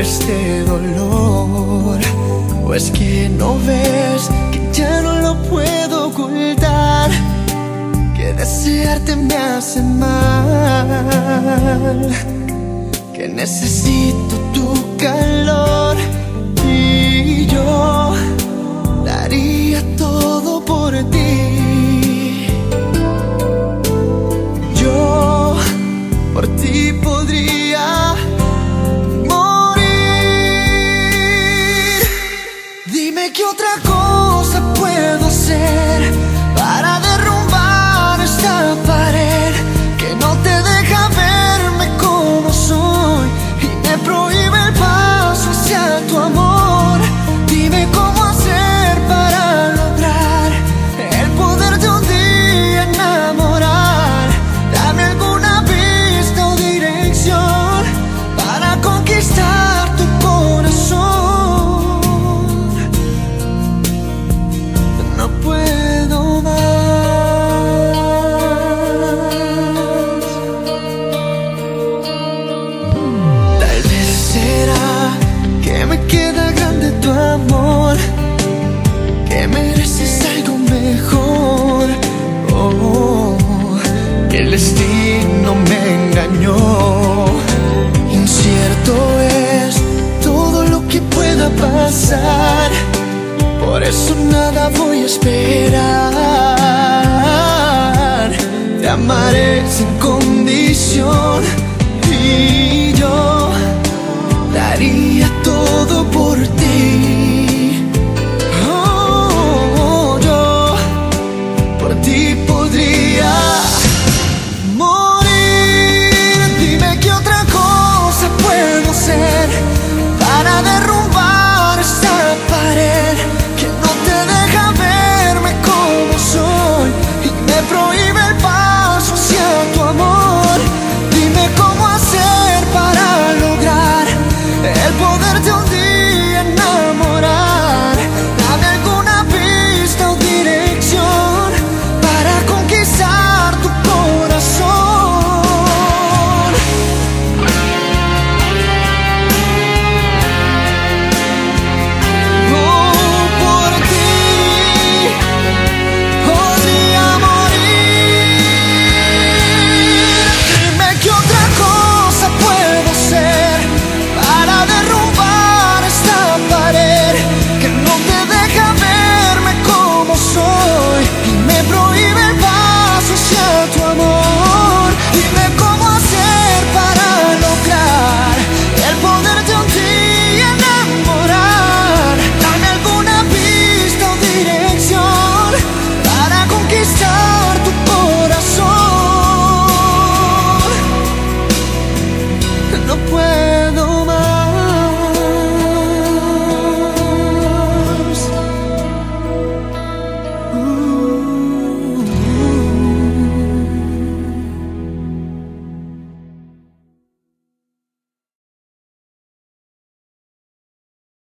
este dolor. ¿O es que no ves que ya no lo puedo ocultar? Que desearte me hace mal. Que necesito tu el destino me engañó. Incierto es todo lo que pueda pasar. Por eso nada voy a esperar. Te amaré sin condición. Y